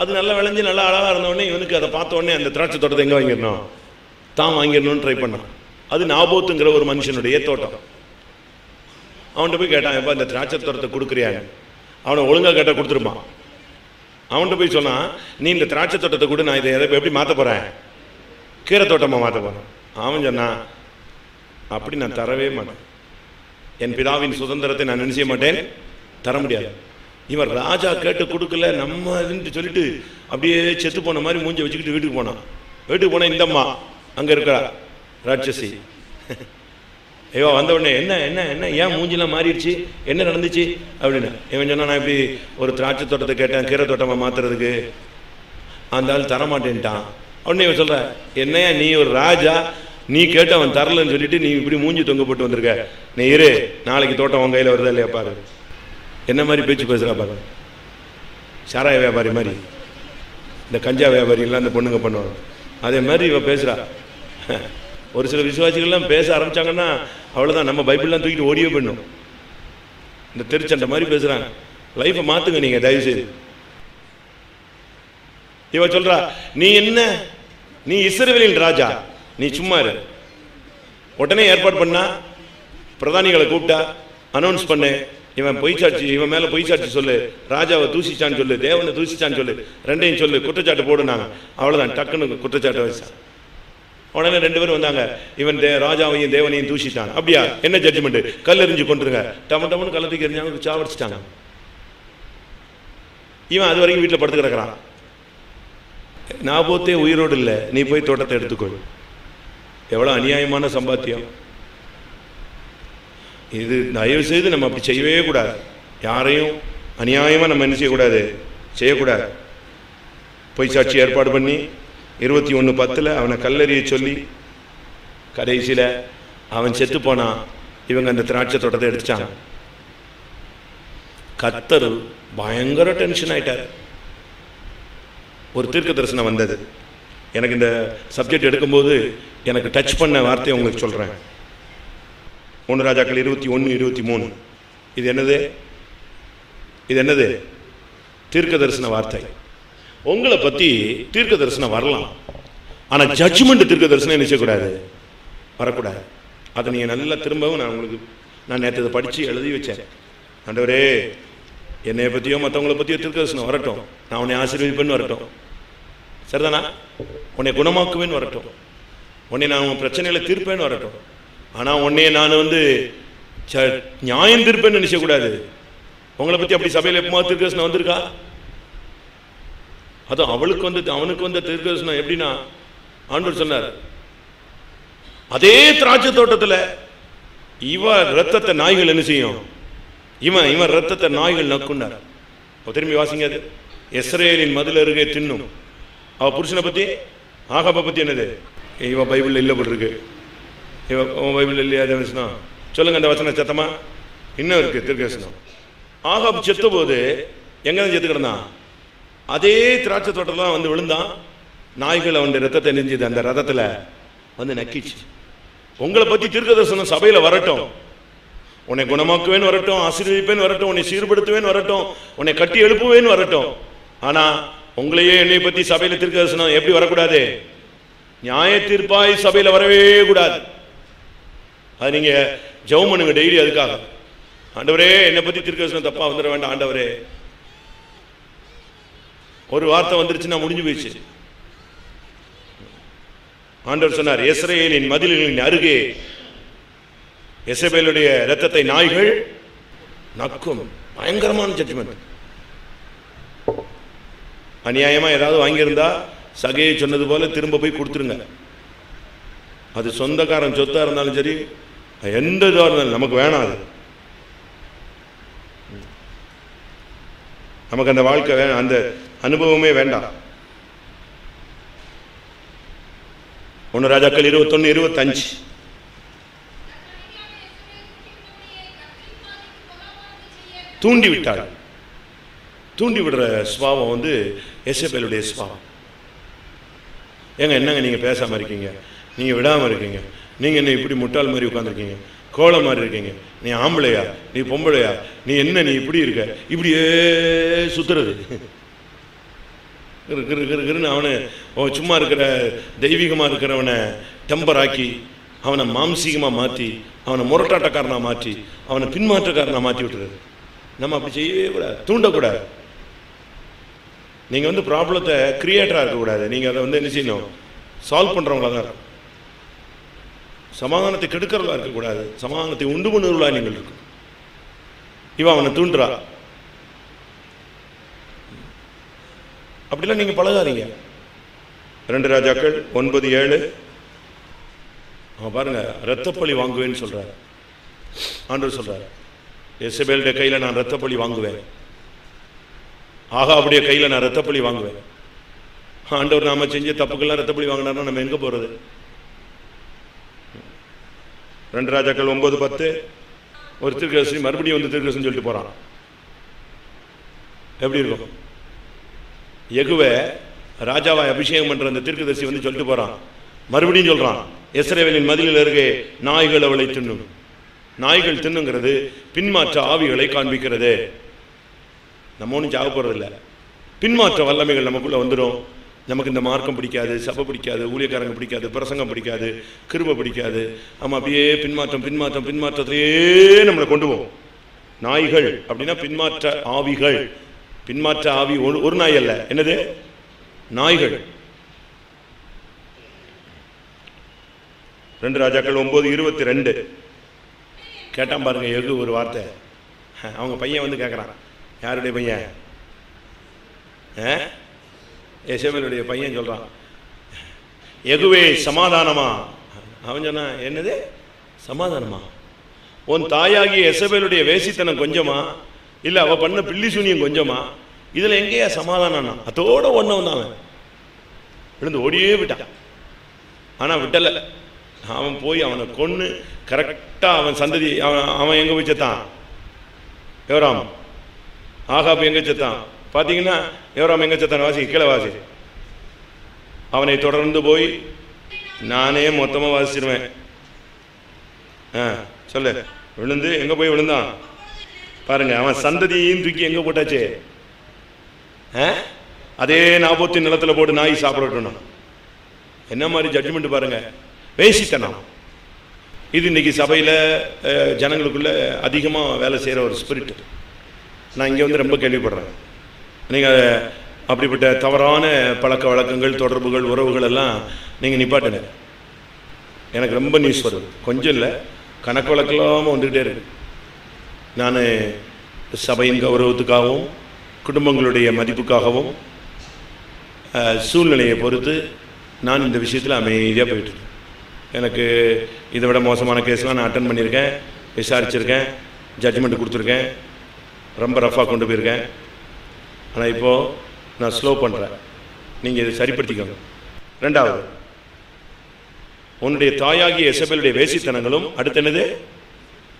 அது நல்லா விளைஞ்சு நல்லா அழகாக இருந்தோடனே இவனுக்கு அதை பார்த்த உடனே அந்த திராட்சை தோட்டத்தை எங்கே வாங்கிடணும்? தான் வாங்கிடணும்னு ட்ரை பண்ணான். அது நாபோத்துங்கிற ஒரு மனுஷனுடைய தோட்டம். அவன்கிட்ட போய் கேட்டான் எப்போ இந்த திராட்சை தோட்டத்தை கொடுக்குறியான்னு? அவனை ஒழுங்காக கேட்டால் கொடுத்துருப்பான். அவன்கிட்ட போய் சொன்னான் நீ இந்த திராட்சை தோட்டத்தை கூட நான் இதை எதை எப்படி மாற்ற போகிறேன் கீரை தோட்டமாக மாற்ற போகிறேன் அவன் சொன்னான் அப்படி நான் தரவே மாட்டேன். என் பிதாவின் சுதந்திரத்தை நான் என்ன மாட்டேன்? தர முடியாது. இவர் ராஜா கேட்டு கொடுக்கல நம்ம இதுன்னு சொல்லிட்டு அப்படியே செத்து போன மாதிரி மூஞ்ச வச்சுக்கிட்டு வீட்டுக்கு போனான். வீட்டுக்கு போனால் இந்தம்மா அங்கே இருக்கிறா ராட்சசி. ஐயோ வந்த உடனே என்ன என்ன என்ன ஏன் மூஞ்சிலாம் மாறிடுச்சு? என்ன நடந்துச்சு? அப்படின்னு. இவன் சொன்னா நான் இப்படி ஒரு திராட்சை தோட்டத்தை கேட்டேன் கீரை தோட்டமாக மாற்றுறதுக்கு அந்த ஆள் தரமாட்டேன்ட்டான் உடனே இவன் சொல்கிற என்னையா நீ ஒரு ராஜா நீ கேட்டு அவன் தரலன்னு சொல்லிட்டு நீ இப்படி மூஞ்சி தொங்க போட்டு வந்திருக்க. நீ இரு நாளைக்கு தோட்டம் உன் கையில் வருதா இல்லையா பாரு. என்ன மாதிரி பேச்சு பேசுகிறா பாரு. சாராய வியாபாரி மாதிரி. இந்த கஞ்சா வியாபாரிகள்லாம் இந்த பொண்ணுங்க பண்ணுவாங்க. அதே மாதிரி இவ பேசுகிறா ஒரு சில விசுவாசிகள்லாம் பேச ஆரம்பித்தாங்கன்னா அவ்வளோதான் நம்ம பைபிள்லாம் தூக்கிட்டு ஓடியே பண்ணும் இந்த திருச்சண்டை மாதிரி பேசுகிறாங்க லைஃப்பை மாற்றுங்க நீங்கள் தயவுசெய்து. இவ சொல்றா நீ என்ன? நீ இஸ்ரவேலின் ராஜா. நீ சும்மா இரு. உடனே ஏற்பாடு பண்ணா பிரதானிகளை கூப்பிட்டா அனௌன்ஸ் பண்ணு. இவன் பொய்ச்சாட்சி இவன் மேலே பொய்ச்சாட்சி சொல்லு. ராஜாவை தூசிச்சான்னு சொல்லு தேவனை தூசிச்சான்னு சொல்லு. ரெண்டையும் சொல்லு குற்றச்சாட்டு போடுனாங்க. அவ்வளோதான் டக்குன்னு குற்றச்சாட்டை வச்சான் உடனே ரெண்டு பேரும் வந்தாங்க. இவன் தே ராஜாவையும் தேவனையும் தூசிட்டான். அப்படியா? என்ன ஜட்ஜ்மெண்ட் கல் எரிஞ்சு கொண்டுருங்க டம டமனு கல்லத்துக்கு எரிஞ்சாங்க சாவடிச்சிட்டாங்க. இவன் அது வரைக்கும் வீட்டில் படுத்து கிடக்குறான். போத்தே உயிரோடு இல்லை. நீ போய் தோட்டத்தை எடுத்துக்கொள். எவ்வளோ அநியாயமான சம்பாத்தியம். இது தயவு செய்து நம்ம அப்படி செய்யவே கூடாது. யாரையும் அநியாயமாக நம்ம என்ன செய்யக்கூடாது? செய்யக்கூடாது. பொய் சாட்சி ஏற்பாடு பண்ணி இருபத்தி ஒன்று பத்தில் அவனை கல்லறிய சொல்லி கடைசியில் அவன் செத்து போனான் இவங்க அந்த திராட்சை தோட்டத்தை எடுத்துட்டாங்க. கத்தர் பயங்கர டென்ஷன் ஆயிட்டார். ஒரு தீர்க்க தரிசனம் வந்தது. எனக்கு இந்த சப்ஜெக்ட் எடுக்கும்போது எனக்கு டச் பண்ண வார்த்தையை உங்களுக்கு சொல்கிறேன் ஒன்று ராஜாக்கள் இருபத்தி ஒன்று இருபத்தி மூணு. இது என்னது? இது என்னது? தீர்க்க தரிசன வார்த்தை. உங்களை பற்றி தீர்க்க தரிசனம் வரலாம். ஆனால் ஜட்ஜ்மெண்ட் தீர்க்க தரிசனம் என்ன செய்யக்கூடாது? வரக்கூடாது. அதை நீங்கள் நல்லா திரும்பவும் நான் உங்களுக்கு நான் நேற்று இதை படித்து எழுதி வச்சேன். ஆண்டவரே என்னை பற்றியோ மற்றவங்கள பற்றியோ தீர்க்க தரிசனம் வரட்டும். நான் உன்னை ஆசீர்வதிப்பேன்னு வரட்டும். சரிதானா? உன்னை குணமாக்குவேன்னு வரட்டும். உன்னை நான் உன் பிரச்சனைகளை தீர்ப்பேன்னு வரட்டும். ஆனால் உடனே நான் வந்து ச- நியாயம் தீர்ப்பேன்னு நினைச்சக்கூடாது. உங்களை பற்றி அப்படி சபையில் எப்பமா தீர்க்கதரிசனம் வந்திருக்கா? அதுவும் அவளுக்கு வந்து அவனுக்கு வந்த தீர்க்கதரிசனம் எப்படின்னா ஆண்டவர் சொன்னார் அதே திராட்சை தோட்டத்தில் இவ ரத்தத்தை நாய்கள் என்ன செய்யும்? இவன் இவன் ரத்தத்தை நாய்கள் நக்குண்டார் அப்போ திரும்பி வாசிங்க அது. எஸ்ரேலின் மதில் அருகே தின்னும். அவள் புருஷனை பற்றி ஆகாப்பை பற்றி என்னது? இவன் பைபிள்ல இல்ல போட்டிருக்கு உன் பைபிள் இல்லையா அது வசனம் சொல்லுங்க அந்த வசனம் சத்தமா? இன்னும் இருக்கு திருக்கசனம். ஆகாப் செத்த போது எங்கே தான் செத்து கிடந்தான் அதே திராட்சை தோட்டத்தில் தான் வந்து விழுந்தான். நாய்கள் அவனுடைய ரத்தத்தை நெஞ்சுது அந்த ரதத்தில் வந்து நக்கிச்சு. உங்களை பற்றி தீர்க்க தரிசனம் வரட்டும். உன்னை குணமாக்குவேன் வரட்டும் ஆசீர்வதிப்பேன் வரட்டும் உன்னை சீர்படுத்துவேன் வரட்டும் உன்னை கட்டி எழுப்புவேன் வரட்டும். ஆனால் உங்களையே என்னை பற்றி சபையில் தீர்க்க தரிசனம் எப்படி வரக்கூடாது? நியாய தீர்ப்பாய் சபையில் வரவே கூடாது. அது நீங்க ஜெபம் பண்ணுங்க டெய்லி அதுக்காக. ஆண்டவரே என்னை பத்தி திருக்கசனம் தப்பாக தப்பா வந்துட வேண்டாம் ஆண்டவரே. ஒரு வார்த்தை வந்துருச்சுன்னா முடிஞ்சு போயிடுச்சு. ஆண்டவர் சொன்னார் எஸ்ரேலின் மதில்களின் அருகே எசபேலுடைய ரத்தத்தை நாய்கள் நக்கும். பயங்கரமான ஜட்ஜ்மெண்ட் அநியாயமா ஏதாவது வாங்கியிருந்தா சகையை சொன்னது போல திரும்ப போய் கொடுத்துருங்க. அது சொந்தக்காரன் சொத்தா இருந்தாலும் சரி எந்த இதாக இருந்தாலும் நமக்கு வேணாம் அது. நமக்கு அந்த வாழ்க்கை வேணாம் அந்த அனுபவமே வேண்டாம். ஒன்று ராஜாக்கள் இருபத்தொன்னு இருபத்தஞ்சு. தூண்டி விட்டாள். தூண்டி விடுற சுபாவம் வந்து எஸ்எப்எலுடைய சுவாவம் ஏங்க என்னங்க நீங்கள் பேசாமல் இருக்கீங்க? நீங்கள் விடாமல் இருக்கீங்க. நீங்க நீ இப்படி முட்டாள் மாதிரி உட்காந்துருக்கீங்க கோலை மாதிரி இருக்கீங்க. நீ ஆம்பளையா? நீ பொம்பளையா? நீ என்ன நீ இப்படி இருக்க? இப்படியே சுத்துறது. கிரு கிரு கிரு கிருன்னு அவனை ஓ, சும்மா இருக்கிற தெய்வீகமாக இருக்கிறவனை டெம்பர் ஆக்கி அவனை மாம்சீகமா மாற்றி அவனை முரட்டாட்டக்காரனாக மாற்றி அவனை பின்மாற்றக்காரனாக மாற்றி விட்டுறது. நம்ம அப்படி செய்யவே கூடாது. தூண்டக்கூடாது. நீங்கள் வந்து ப்ராப்ளத்தை க்ரியேட்டராக இருக்கக்கூடாது. நீங்கள் அதை வந்து என்ன செய்யணும்? சால்வ் பண்றவங்களா தான் இருக்கும் சமாதானத்தை கெடுக்கிறதா இருக்கக்கூடாது. சமாதானத்தை உண்டு பண்ணுவர்களா நீங்கள் இருக்கும். இவன் அவனை தூண்டுறா. அப்படிலாம் நீங்க பழகாதீங்க. ரெண்டு ராஜாக்கள் ஒன்பது ஏழு. அவன் பாருங்க ரத்தப்பழி வாங்குவேன்னு சொல்றாரு. ஆண்டவர் சொல்றாரு எசபேலுடைய கையில நான் ரத்தப்பழி வாங்குவேன். ஆகா அப்படியே கையில நான் ரத்தப்பழி வாங்குவேன். ஆண்டவர் நாம செஞ்ச தப்புக்கெல்லாம் ரத்தப்பழி வாங்கினார்னா நம்ம எங்கே போறது? ரெண்டு ராஜாக்கள் ஒன்பது பத்து. ஒரு திருக்கரசி மறுபடியும் வந்து திருக்கரசன் சொல்லிட்டு போறான். எப்படி இருக்கும்? எகுவை ராஜாவாய் அபிஷேகம் பண்ணுற அந்த தீர்க்கதரிசி வந்து சொல்லிட்டு போகிறான் மறுபடியும் சொல்கிறான் எஸ்ரேவேலின் மதிலில் இருக்கே நாய்கள் அவளை தின்னும். நாய்கள் தின்னுங்கிறது பின்மாற்ற ஆவிகளை காண்பிக்கிறது. நம்ம ஒன்றும் சாக போகிறதில்ல பின்மாற்ற வல்லமைகள் நமக்குள்ள வந்துடும் நமக்கு இந்த மார்க்கம் பிடிக்காது சபை பிடிக்காது ஊழியக்காரங்க பிடிக்காது பிரசங்கம் பிடிக்காது கிருப பிடிக்காது. ஆமாம் அப்படியே பின்மாற்றம் பின்மாற்றம் பின்மாற்றத்திலேயே நம்மளை கொண்டு போவோம். நாய்கள் அப்படின்னா பின்மாற்ற ஆவிகள். பின்மாற்ற ஆவி ஒரு- ஒரு நாய் அல்ல. என்னது? நாய்கள். ரெண்டு ராஜாக்கள் ஒன்பது இருபத்தி ரெண்டு. கேட்டான் பாருங்க எகு ஒரு வார்த்தை. அவங்க பையன் வந்து கேட்குறான் யாருடைய பையன்? ஆ? எசபேலுடைய பையன் சொல்கிறான் எகுவே சமாதானமா? அவன் சொன்னான் என்னது? சமாதானமா? உன் தாயாகிய எசபேலுடைய வேசித்தனம் கொஞ்சமா? இல்லை அவ பண்ண பில்லி சூனியம் கொஞ்சமா? இதில் எங்கேயா சமாதானம் அதோட ஒன்று வந்தான் அவன். விழுந்து ஓடியே விட்டான். ஆனால் விட்டலை. அவன் போய் அவனை கொன்று கரெக்டாக அவன் சந்ததி அவன் அவன் எங்க போய் செத்தான்? யோராம். ஆகாப் எங்கே செத்தான்? பார்த்தீங்கன்னா யோராம் எங்கே செத்தான் வாசி கீழே வாசி. அவனை தொடர்ந்து போய் நானே மொத்தமாக வாசிச்சிருவேன். ஆ சொல்லு. விழுந்து எங்கே போய் விழுந்தான்? பாருங்க அவன் சந்ததியையும் தூக்கி எங்கே போட்டாச்சு? ஆ? அதே நாற்பத்தி நிலத்தில் போட்டு நாய் சாப்பிடட்டும் என்ன மாதிரி ஜட்ஜ்மெண்ட் பாருங்க. வேசித்தனம். இது இன்னைக்கு சபையில் ஜனங்களுக்குள்ள அதிகமாக வேலை செய்கிற ஒரு ஸ்பிரிட் நான் இங்கே வந்து ரொம்ப கேள்விப்படுறேன். நீங்கள் அப்படிப்பட்ட தவறான பழக்க வழக்கங்கள் தொடர்புகள் உறவுகள் எல்லாம் நீங்கள் நிப்பாட்டுங்க. எனக்கு ரொம்ப நியூஸ் வருது. கொஞ்சம் இல்லை கணக்கு வழக்கெல்லாமல் வந்துக்கிட்டே இருக்கு. நான் சபையின் கௌரவத்துக்காகவும் குடும்பங்களுடைய மதிப்புக்காகவும் சூழ்நிலையை பொறுத்து நான் இந்த விஷயத்தில் அமைதியாக போயிட்டு எனக்கு இதை விட மோசமான கேஸ்லாம் நான் அட்டன் பண்ணியிருக்கேன் விசாரிச்சிருக்கேன் ஜட்ஜ்மெண்ட் கொடுத்துருக்கேன் ரொம்ப ரஃபாக கொண்டு போயிருக்கேன். ஆனால் இப்போது நான் ஸ்லோ பண்ணுறேன் நீங்கள் இதை சரிப்படுத்திக்கோங்க. ரெண்டாவது உன்னுடைய தாயாகிய எசபேலுடைய வேசித்தனங்களும் அடுத்து என்னது?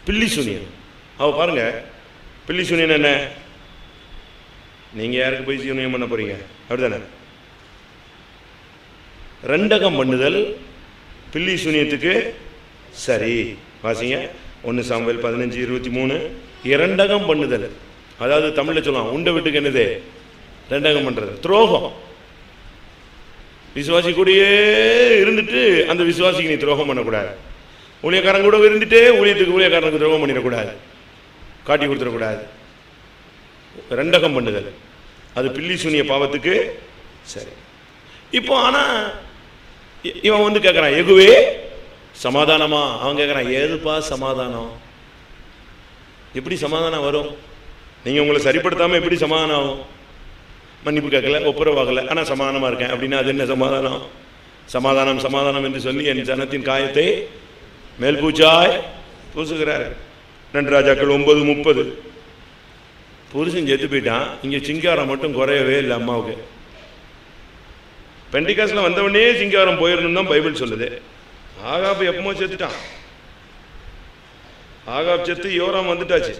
பில்லி சூனியம் அவள் பாருங்கள் பில்லி சூனியன் என்ன? நீங்கள் யாருக்கு போய் சூனியம் பண்ண போகிறீங்க அப்படிதானே? ரெண்டகம் பண்ணுதல் பில்லி சூனியத்துக்கு சரி. வாசிங்க. ஒன்று சாம்பல் பதினஞ்சு இருபத்தி மூணு. இரண்டகம் பண்ணுதல். அதாவது தமிழில் சொல்லலாம் உண்டை வீட்டுக்கு என்னது? ரெண்டகம் பண்றது. துரோகம். விசுவாசி கூடயே இருந்துட்டு அந்த விசுவாசிக்கு நீ துரோகம் பண்ணக்கூடாது. ஊழியக்காரன் கூட இருந்துட்டே ஊழியத்துக்கு ஊழியக்காரனுக்கு துரோகம் பண்ணிடக்கூடாது. காட்டி கொடுத்துடக்கூடாது. ரெண்டகம் பண்ணுதல். அது பில்லி சூனிய பாவத்துக்கு சரி. இப்போ ஆனா இ- இவன் வந்து கேட்குறான் எகுவே சமாதானமா? அவன் கேட்குறான் ஏதுப்பா சமாதானம்? எப்படி சமாதானம் வரும்? நீங்கள் உங்களை சரிப்படுத்தாமல் எப்படி சமாதானம் ஆகும்? மன்னிப்பு கேட்கல ஒப்புரவாகலை. ஆனால் சமாதானமாக இருக்கேன். அப்படின்னா அது என்ன சமாதானம்? சமாதானம் சமாதானம் என்று சொல்லி என் ஜனத்தின் காயத்தை மேல் பூச்சாய் பூசுகிறார். ரெண்டு ராஜாக்கள் ஒன்பது முப்பது. புருஷன் செத்து போயிட்டான். இங்கே சிங்காரம் மட்டும் குறையவே இல்லை அம்மாவுக்கு. பெண்டிகாஸில் வந்தவொடனே சிங்காரம் போயிடணும் தான் பைபிள் சொல்லுது. ஆகாப் எப்பமோ செத்துட்டான். ஆகாப் செத்து யோராம் வந்துட்டாச்சு.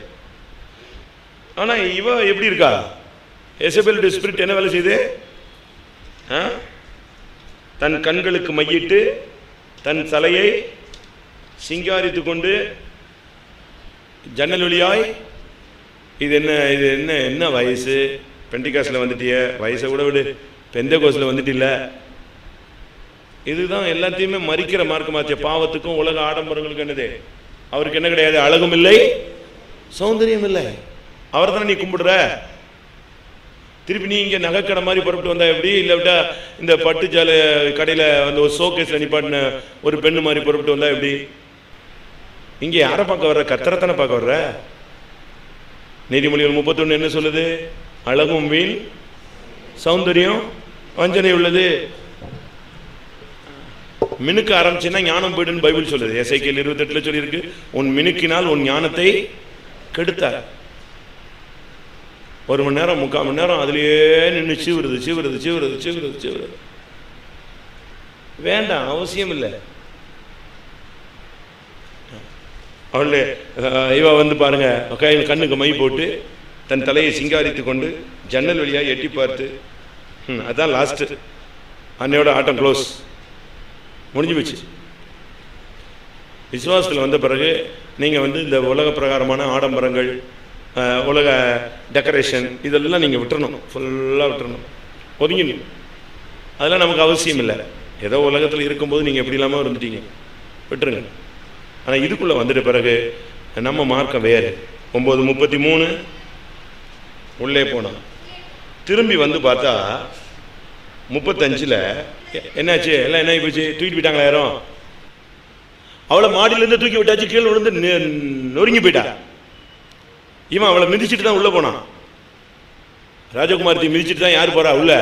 ஆனால் இவ எப்படி இருக்கா? எசபிலிட்டி ஸ்பிரிட் என்ன வேலை செய்யுது ஆ? தன் கண்களுக்கு மையிட்டு தன் தலையை சிங்காரித்து கொண்டு ஜன்னல் வழியாய் இது என்ன இது என்ன என்ன வயசு? பெண்டிகாஸில் வந்துட்டிய வயசை கூட விடு. பெந்த கோஸில் வந்துட்டில்ல. இதுதான் எல்லாத்தையுமே மறிக்கிற மார்க்கமாச்சு. பாவத்துக்கும் உலக ஆடம்பரங்களுக்கும் என்னது? அவருக்கு என்ன கிடையாது? அழகும் இல்லை. சௌந்தரியம் இல்லை அவர் தானே நீ கும்பிடுற? திருப்பி நீ இங்கே நகைக்கடை மாதிரி புறப்பட்டு வந்தா எப்படி? இல்லாவிட்டா இந்த பட்டு ஜால கடையில் அந்த ஒரு ஷோகேஸில் நிப்பாட்டின ஒரு பெண்ணு மாதிரி புறப்பட்டு வந்தா எப்படி? இங்கே யாரை பார்க்க வர்ற? கத்தரத்தானே பார்க்க வர்ற? நீதிமொழிகள் முப்பத்தொன்று என்ன சொல்லுது? அழகும் வீண் சௌந்தரியம் வஞ்சனை உள்ளது. மினுக்க ஆரம்பிச்சுன்னா ஞானம் போயிடுன்னு பைபிள் சொல்லுது. எஸ்ஐக்கியல் இருபத்தெட்டில் சொல்லியிருக்கு உன் மினுக்கினால் உன் ஞானத்தை கெடுத்தார். ஒரு மணி நேரம் முக்கால் மணி நேரம் அதுலேயே நின்று சீவுறது சீவுறது சீவுறது சீவுறது சீவுறது வேண்டாம் அவசியம் இல்லை. அவள் இவ வந்து பாருங்க கையில் கண்ணுக்கு மை போட்டு தன் தலையை சிங்காரித்து கொண்டு ஜன்னல் வழியாக எட்டி பார்த்து ம், அதான் லாஸ்ட்டு அன்னையோட ஆட்டம் க்ளோஸ் முடிஞ்சு போச்சு. விசுவாசத்தில் வந்த பிறகு நீங்கள் வந்து இந்த உலக பிரகாரமான ஆடம்பரங்கள் உலக டெக்கரேஷன் இதெல்லாம் நீங்கள் விட்டுறணும். ஃபுல்லாக விட்டுறணும். ஒதுங்கிடணும் அதெல்லாம் நமக்கு அவசியம் இல்லை. ஏதோ உலகத்தில் இருக்கும்போது நீங்கள் எப்படி இல்லாமல் இருந்துட்டீங்க. விட்டுருங்க. ஆனால் இதுக்குள்ளே வந்துட்ட பிறகு நம்ம மார்க்கம் வேறு. ஒம்பது முப்பத்தி மூணு உள்ளே போனோம் திரும்பி வந்து பார்த்தா முப்பத்தஞ்சில் என்னாச்சு? எல்லாம் என்ன ஆகி போச்சு? தூக்கிட்டு போயிட்டாங்களா யாரும்? அவளை மாடியிலேருந்து தூக்கி விட்டாச்சு கீழே விழுந்து நெ- நொறுங்கி போயிட்டா. இவன் அவளை மிதிச்சிட்டு தான் உள்ளே போனான். ராஜகுமாரத்தை மிதிச்சிட்டு தான் யார் போறா உள்ள?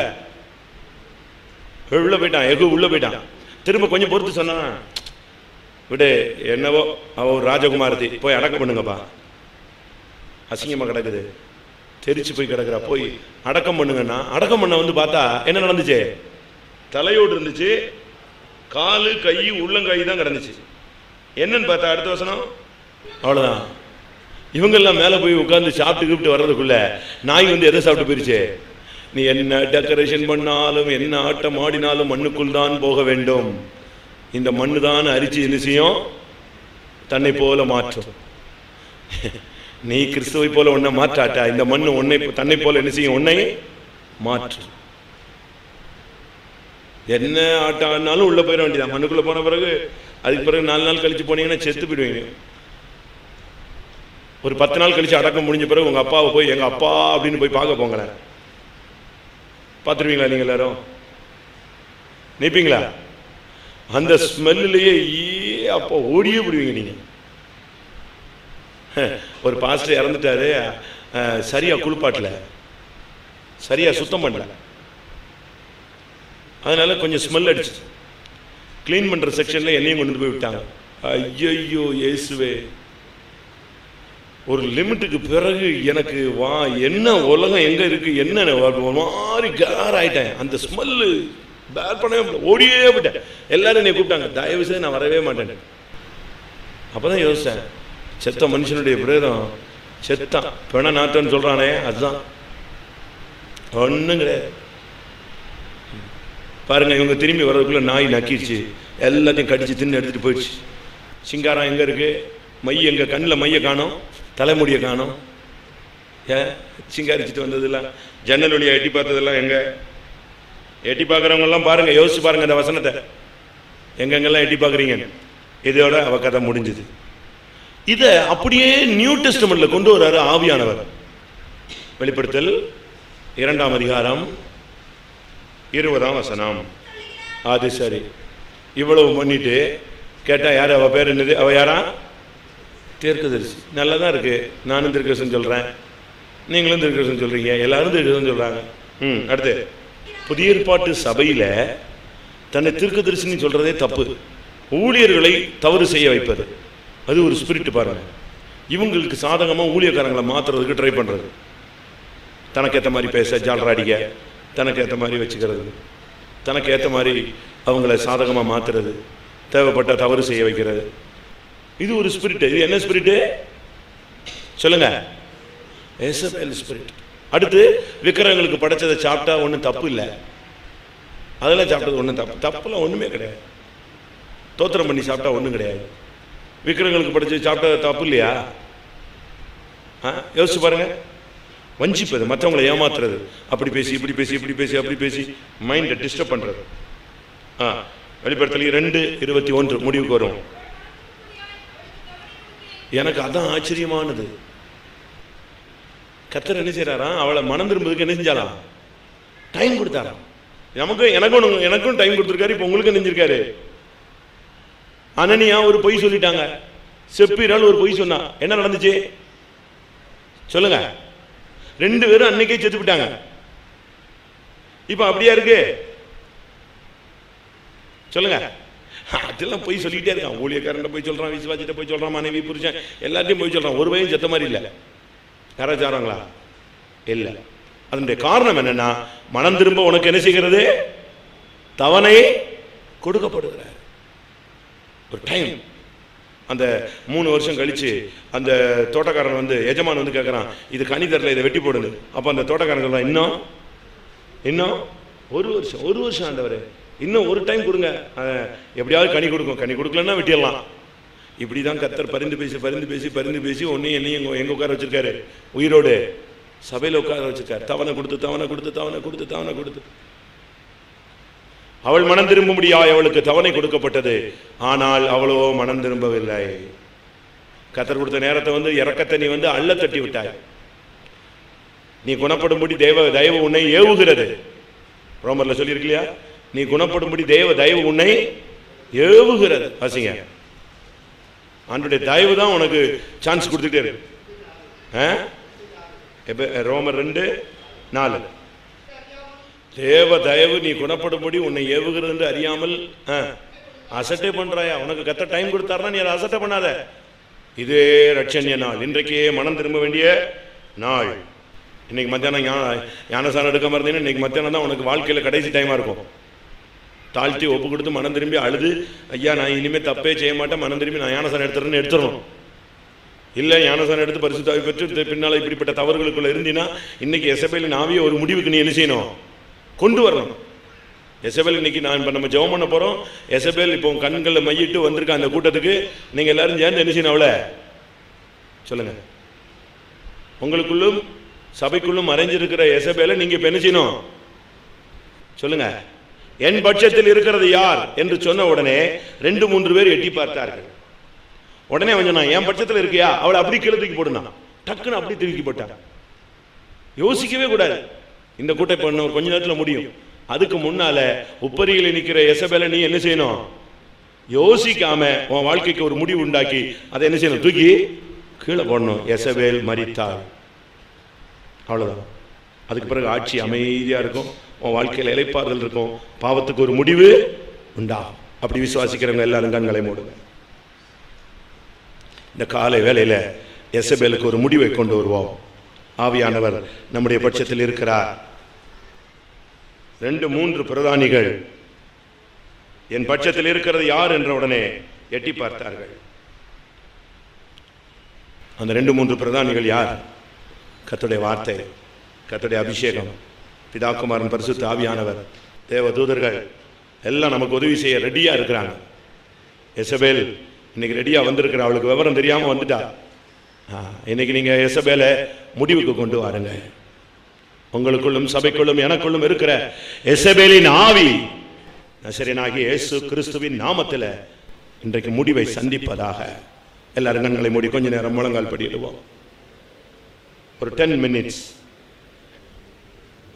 உள்ளே போயிட்டான் எகு உள்ளே போயிட்டான். திரும்ப கொஞ்சம் பொறுத்து சொன்னான் விடு என்னவோ அவ ஒரு ராஜகுமாரதி போய் அடக்கம் பண்ணுங்கப்பா. அசிங்கமாக கிடக்குது. தெரிச்சு போய் கிடக்குறா போய் அடக்கம் பண்ணுங்கன்னா அடக்கம் பண்ண வந்து பார்த்தா என்ன நடந்துச்சு? தலையோடு இருந்துச்சு காலு கை உள்ளங்கை தான் கிடந்துச்சு. என்னன்னு பார்த்தா அடுத்த வசனம்? அவ்வளோதான் இவங்கெல்லாம் மேலே போய் உட்காந்து சாப்பிட்டு கூப்பிட்டு வர்றதுக்குள்ள நாய் வந்து எதை சாப்பிட்டு போயிருச்சு? நீ என்ன டெக்கரேஷன் பண்ணாலும் என்ன ஆட்டம் ஆடினாலும் மண்ணுக்குள் தான் போக வேண்டும். இந்த மண்ணு தான் அரிச்சு என்ன தன்னை போல மாற்றும். நீ கிறிஸ்துவை போல உன்னை மாற்றாட்டா? இந்த மண்ணு உன்னை தன்னை போல என்ன செய்யும்? உன்னை மாற்று என்ன ஆட்டம் ஆடினாலும் உள்ள போயிட வேண்டியதான் மண்ணுக்குள்ள போன பிறகு அதுக்கு பிறகு நாலு நாள் கழிச்சு போனீங்கன்னா செத்து போயிடுவீங்க. ஒரு பத்து நாள் கழிச்சு அடக்கம் முடிஞ்ச பிறகு உங்க அப்பாவை போய் எங்க அப்பா அப்படின்னு போய் பார்க்க போங்களேன். பார்த்துருவீங்களா நீங்க எல்லாரும்? நிற்பீங்களா அந்த ஸ்மெல்லையே ஈ அப்போ ஓடியே போடுவீங்க நீங்க. ஒரு பாஸ்டர் இறந்துட்டாரு. சரியாக சரியா குளிப்பாட்டல. சரியா சுத்தம் பண்ணல. அதனால கொஞ்சம் ஸ்மெல் அடிச்சு. க்ளீன் பண்ற செக்ஷன்ல என்னையும் கொண்டு போய் விட்டாங்க. ஐயோ இயேசுவே. ஒரு லிமிட்டுக்கு பிறகு எனக்கு வா என்ன உலகம் எங்க இருக்கு என்ன மாதிரி கேர் ஆயிட்டேன். அந்த ஸ்மெல்லு பேர் பண்ணவே ஓடியே போயிட்டேன். எல்லாரும் என்னை கூப்பிட்டாங்க தயவு செய்து நான் வரவே மாட்டேன். அப்பதான் யோசிச்சேன் செத்த மனுஷனுடைய பிரேதம் செத்தான். பிண நாத்தன்னு சொல்றானே அதுதான். ஒண்ணும் கிடையாது. பாருங்க இவங்க திரும்பி வர்றதுக்குள்ள நாய் நக்கிடுச்சு எல்லாத்தையும் கடிச்சு தின்னு எடுத்துட்டு போயிடுச்சு. சிங்காரம் எங்க இருக்கு? மைய எங்க கண்ணில் மைய காணும். தலைமுடியை காணோம். ஏன் சிங்காரிச்சிட்டு வந்ததெல்லாம் ஜன்னல் வழியை எட்டி பார்த்ததெல்லாம் எங்க? எட்டி பார்க்குறவங்கெல்லாம் பாருங்கள் பாருங்க யோசிச்சு பாருங்க அந்த வசனத்தை. எங்கெங்கெல்லாம் எட்டி பார்க்குறீங்க? இதோட அவ கதை முடிஞ்சது. இதை அப்படியே நியூ டெஸ்டமெண்ட்ல கொண்டு வர்றாரு ஆவியானவர். வெளிப்படுத்தல் இரண்டாம் அதிகாரம் இருபதாம் வசனம். அது சரி. இவ்வளவு பண்ணிட்டு கேட்டா யார்? அவ பேர் என்னது? அவ யாரா? தீர்க்கதரிசி. நல்லா தான் இருக்குது நானும் தீர்க்கதரிசன் சொல்கிறேன் நீங்களும் தீர்க்கதரிசன் சொல்கிறீங்க எல்லாரும் தீர்க்கதரிசன் சொல்கிறாங்க ம் அடுத்து. புதிய ஏற்பாட்டு சபையில் தன்னை தீர்க்கதரிசின்னு சொல்கிறதே தப்பு. ஊழியர்களை தவறு செய்ய வைப்பது. அது ஒரு ஸ்பிரிட் பாருங்கள் இவங்களுக்கு சாதகமாக ஊழியக்காரங்களை மாற்றுறதுக்கு ட்ரை பண்ணுறது தனக்கு ஏற்ற மாதிரி பேச ஜாலரா அடிக்க தனக்கு ஏற்ற மாதிரி வச்சுக்கிறது. தனக்கு ஏற்ற மாதிரி அவங்கள சாதகமாக மாத்துறது. தேவைப்பட்ட தவறு செய்ய வைக்கிறது. இது ஒரு ஸ்பிரிட் இது என்ன ஸ்பிரிட் சொல்லுங்க. எசபேல் ஸ்பிரிட் அடுத்து விக்கிரகங்களுக்கு படைச்சதை சாப்பிட்டா ஒன்றும் தப்பு இல்லை. அதெல்லாம் சாப்பிட்டது ஒன்றும் தப்பு. தப்புலாம் ஒன்றுமே கிடையாது. தோத்திரம் பண்ணி சாப்பிட்டா ஒன்றும் கிடையாது. விக்கிரகங்களுக்கு படைச்சது சாப்பிட்டா தப்பு இல்லையா? ஆ யோசிச்சு பாருங்க. வஞ்சிப்பது மற்றவங்களை ஏமாத்துறது. அப்படி பேசி இப்படி பேசி இப்படி பேசி அப்படி பேசி மைண்டை டிஸ்டர்ப் பண்றது. ஆ வெளிப்படுத்தல் ரெண்டு இருபத்தி ஒன்று முடிவுக்கு வரும். எனக்கு அதான் ஆச்சரியமானது. கத்தர் என்ன செய்யறாராம் அவளை மனம் திரும்புறதுக்கு என்ன செஞ்சாலாம் டைம் கொடுத்தாராம். நமக்கும் எனக்கும் எனக்கும் டைம் கொடுத்துருக்காரு இப்போ உங்களுக்கு நெஞ்சிருக்காரு அனனியா ஒரு பொய் சொல்லிட்டாங்க. செப்பிரால் ஒரு பொய் சொன்னா என்ன நடந்துச்சு? சொல்லுங்க. ரெண்டு பேரும் அன்னைக்கே செத்து விட்டாங்க இப்ப அப்படியா இருக்கு? சொல்லுங்க. அதெல்லாம் போய் சொல்லிக்கிட்டே இருக்கான். ஊழியக்காரன் போய் சொல்றான் விசுவாசிட்ட போய் சொல்றான் மனைவி புரிச்சேன் எல்லாத்தையும் போய் சொல்றான். ஒரு பையன் செத்த மாதிரி இல்ல. யாராச்சாராங்களா இல்ல. அதனுடைய காரணம் என்னன்னா மனம் திரும்ப உனக்கு என்ன செய்கிறது? தவணை கொடுக்கப்படுகிறார். ஒரு டைம் அந்த மூணு வருஷம் கழிச்சு அந்த தோட்டக்காரன் வந்து எஜமான் வந்து கேட்கறான் இது கனி தரல இதை வெட்டி போடுங்க அப்ப அந்த தோட்டக்காரன் சொல்றான் இன்னும்? இன்னும்? ஒரு வருஷம் ஒரு வருஷம் ஆண்டவர். இன்னும் ஒரு டைம் கொடுங்க. எப்படியாவது கனி கொடுக்கும். கனி கொடுக்கலன்னா வெட்டிடலாம். இப்படிதான் கத்தர் பரிந்து பேசி பரிந்து பேசி பரிந்து பேசி ஒன்னையும் என்னையும் எங்கள் உட்கார வச்சுருக்காரு. உயிரோடு. சபையில் உட்கார வச்சுருக்காரு. தவணை கொடுத்து தவணை கொடுத்து தவணை கொடுத்து தவணை கொடுத்து. அவள் மனம் திரும்பும்படியாய் அவளுக்கு தவணை கொடுக்கப்பட்டது. ஆனால் அவளோ மனம் திரும்பவில்லை. கத்தர் கொடுத்த நேரத்தை வந்து இறக்கத்தை நீ வந்து அள்ள தட்டி விட்டாய். நீ குணப்படும்படி தெய்வ தயவு உன்னை ஏவுகிறது. ரோமரில் சொல்லியிருக்கலையா நீ குணப்படும்படி தேவ தயவு உன்னை ஏவுகிறது. பசிங்க. ஆண்டுடைய தயவு தான் உனக்கு சான்ஸ் கொடுத்துட்டே இருக்கு. ஆ? எப்ப ரோமர் ரெண்டு நாலு. தேவ தயவு நீ குணப்படும்படி உன்னை ஏவுகிறது என்று அறியாமல் ஆ, அசட்டை பண்றாயா? உனக்கு கத்த டைம் கொடுத்தாருன்னா நீ அதை அசட்டை பண்ணாத. இதே ரட்சண்ய நாள். இன்றைக்கே மனம் திரும்ப வேண்டிய நாள். இன்னைக்கு மத்தியானம் ஞா- ஞானசாரம் எடுக்காம இருந்தீங்கன்னா இன்னைக்கு மத்தியானம் தான் உனக்கு வாழ்க்கையில் கடைசி டைமாக இருக்கும். தாழ்த்தி ஒப்பு கொடுத்து மனம் திரும்பி அழுது ஐயா நான் இனிமே தப்பே செய்ய மாட்டேன் மனம் திரும்பி நான் ஞானசாரம் எடுத்துறேன்னு எடுத்துடணும் இல்லை ஞானசானம் எடுத்து பரிசுத்தாவி பெற்று பின்னால இப்படிப்பட்ட தவறுகளுக்குள்ள இருந்தீன்னா இன்னைக்கு எசபேலின் ஆவியை ஒரு முடிவுக்கு நீ என்ன செய்யணும்? கொண்டு வரணும். எசபேல் இன்னைக்கு நான் இப்போ நம்ம ஜெபம் பண்ண போகிறோம் எசபேல் இப்போ கண்களில் மையிட்டு வந்திருக்க அந்த கூட்டத்துக்கு நீங்கள் எல்லாரும் சேர்ந்து என்ன செய்யணும் அவளை? சொல்லுங்க. உங்களுக்குள்ளும் சபைக்குள்ளும் மறைஞ்சிருக்கிற எசபேலை நீங்க இப்ப என்ன செய்யணும்? சொல்லுங்க. என் பட்சத்தில் இருக்கிறது யார் என்று சொன்ன உடனே ரெண்டு மூன்று பேர் எட்டி பார்த்தார்கள். உடனே கொஞ்சம் என் பட்சத்தில் இருக்கியா? அவளை அப்படி கீழே தூக்கி போடுனா டக்குன்னு அப்படி தூக்கி போட்டான். யோசிக்கவே கூடாது. இந்த கூட்டம் பண்ண ஒரு கொஞ்ச நேரத்தில் முடியும். அதுக்கு முன்னால உப்பரியில் நிற்கிற எசபேல நீ என்ன செய்யணும்? யோசிக்காம உன் வாழ்க்கைக்கு ஒரு முடிவு உண்டாக்கி அதை என்ன செய்யணும்? தூக்கி கீழே போடணும். எசபேல் மறித்தாள் அவ்வளோதான் அதுக்கு பிறகு ஆட்சி அமைதியாக இருக்கும். உன் வாழ்க்கையில் இலைப்பாறுதல் இருக்கும். பாவத்துக்கு ஒரு முடிவு உண்டா? அப்படி விசுவாசிக்கிறவங்க எல்லாரும் கண்களை மூடுங்க. இந்த காலை வேலையில் எசபேலுக்கு ஒரு முடிவை கொண்டு வருவோம். ஆவியானவர் நம்முடைய பட்சத்தில் இருக்கிறார். ரெண்டு மூன்று பிரதானிகள் என் பட்சத்தில் இருக்கிறது யார் என்ற உடனே எட்டி பார்த்தார்கள். அந்த ரெண்டு மூன்று பிரதானிகள் யார்? கத்துடைய வார்த்தை கத்துடைய அபிஷேகம். பிதாகுமாரன் பரிசு தாவியானவர் தேவ தூதர்கள் எல்லாம் நமக்கு உதவி செய்ய ரெடியாக இருக்கிறாங்க. எசபேல் இன்னைக்கு ரெடியாக வந்திருக்கிற அவளுக்கு விவரம் தெரியாமல் வந்துட்டா. இன்னைக்கு நீங்கள் எசபேலை முடிவுக்கு கொண்டு வாருங்க. உங்களுக்குள்ளும் சபைக்குள்ளும் எனக்குள்ளும் இருக்கிற எசபேலின் ஆவி நசரனாகிய இயேசு கிறிஸ்துவின் நாமத்தில் இன்றைக்கு முடிவை சந்திப்பதாக. எல்லாரும் கண்களை மூடி கொஞ்ச நேரம் முழங்கால் படியிடுவோம். ஒரு டென் மினிட்ஸ்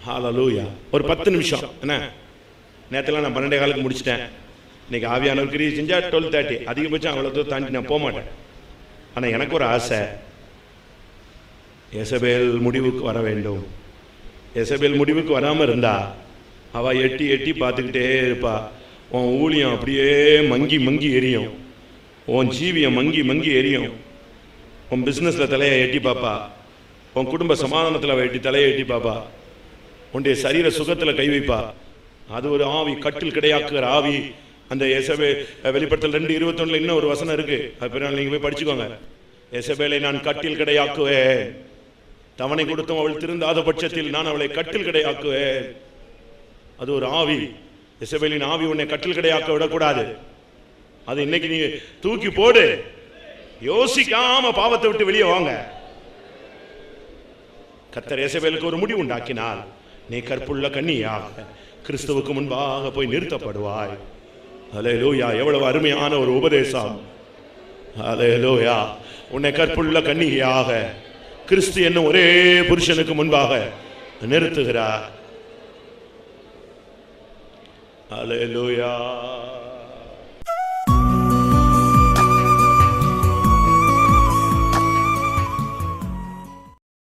ஹாலலூயா ஒரு பத்து நிமிஷம். என்ன? நேற்றுலாம் நான் பன்னெண்டே காலுக்கு முடிச்சிட்டேன். இன்னைக்கு ஆவியானவர் கிரி செஞ்சா டுவெல் தேர்ட்டி அதிகபட்சம் அவ்வளோ தூரம் தாண்டி நான் போக மாட்டேன் ஆனால் எனக்கு ஒரு ஆசை. எசபேல் முடிவுக்கு வர வேண்டும். எசபேல் முடிவுக்கு வராமல் இருந்தா அவள் எட்டி எட்டி பார்த்துக்கிட்டே இருப்பா. உன் ஊழியம் அப்படியே மங்கி மங்கி எரியும். உன் ஜீவியம் மங்கி மங்கி எரியும். உன் பிஸ்னஸில் தலையை எட்டி பாப்பா உன் குடும்ப சமாதானத்தில் அவள் எட்டி தலையை எட்டி பாப்பா உன்னுடைய சரீர சுகத்தில் கை வைப்பா. அது ஒரு ஆவி கட்டில் கிடையாக்குற ஆவி. அந்த எசபே வெளிப்படுத்தல் ரெண்டு இருபத்தொன்னுல இன்னும் ஒரு வசனம் இருக்கு. அது பிறகு நீங்க போய் படிச்சுக்கோங்க. எசபேலை நான் கட்டில் கிடையாக்குவேன். தவணை கொடுத்தும் அவள் திருந்தாத பட்சத்தில் நான் அவளை கட்டில் கிடையாக்குவேன். அது ஒரு ஆவி. எசபேலின் ஆவி உன்னை கட்டில் கிடையாக்க விடக்கூடாது. அது இன்னைக்கு நீ தூக்கி போடு. யோசிக்காம பாவத்தை விட்டு வெளியே வாங்க. கத்தர் எசபேலுக்கு ஒரு முடிவு உண்டாக்கினால் நீ கற்புள்ள கண்ணியாக கிறிஸ்துவுக்கு முன்பாக போய் நிறுத்தப்படுவாய். அலேலூயா எவ்வளவு அருமையான ஒரு உபதேசம். அலேலூயா உன்னை கற்புள்ள கன்னிகையாக கிறிஸ்து என்னும் ஒரே புருஷனுக்கு முன்பாக நிறுத்துகிறார். அலேலூயா